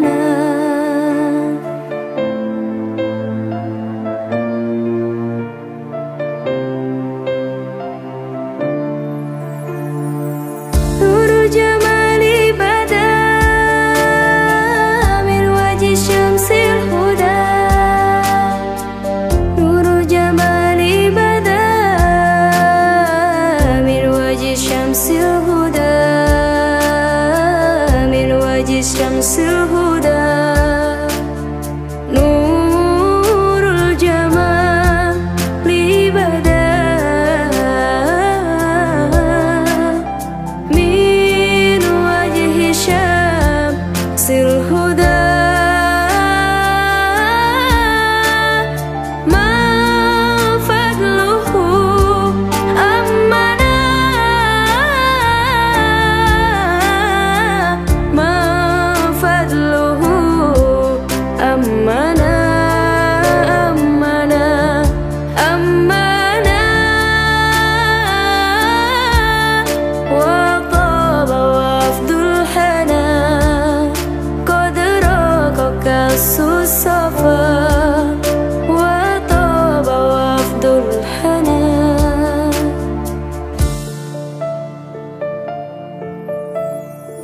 sana. Turu jam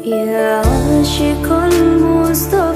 يا عاشق المصطفى.